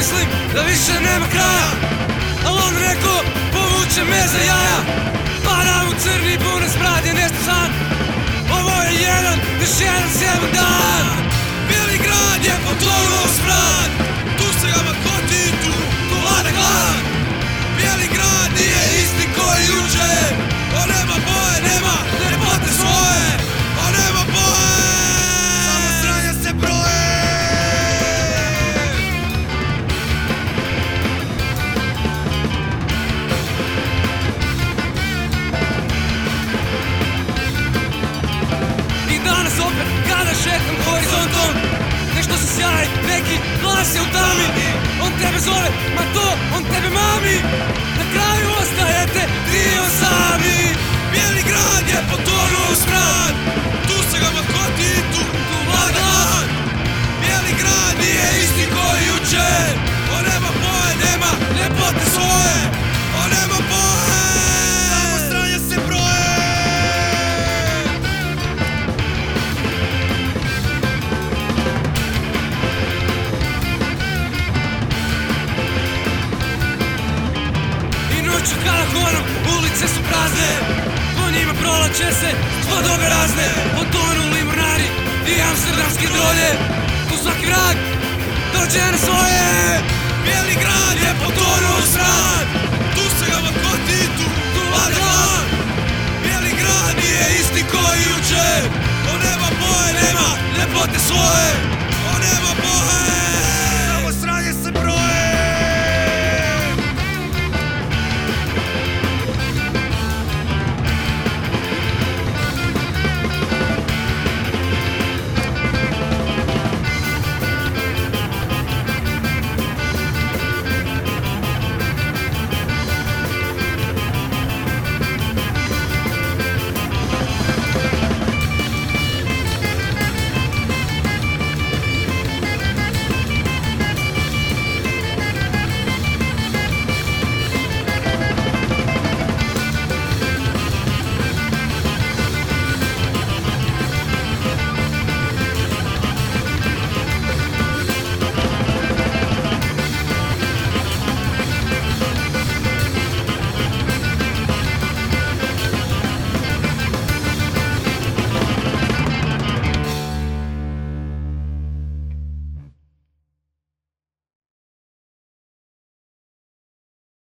mislim da više nema kraja. Al on rekao povuče me za jaja. Padam u crni bune smrad je nešto san. Ovo je jedan, još jedan sjeban dan. Bili grad je potonuo u šetam horizontom. Nešto se sjaji, neki glas ulice su prazne Po njima prolače se dobe razne. Potonuli mornari i amsterdamske dolje. Tu svaki vrag dođe na svoje. Bijeli grad je potonuo u srad Tu se ga makoti, tu, tu vlada glad Bijeli grad nije isti koji jučer On nema boje, nema ljepote svoje. On nema boje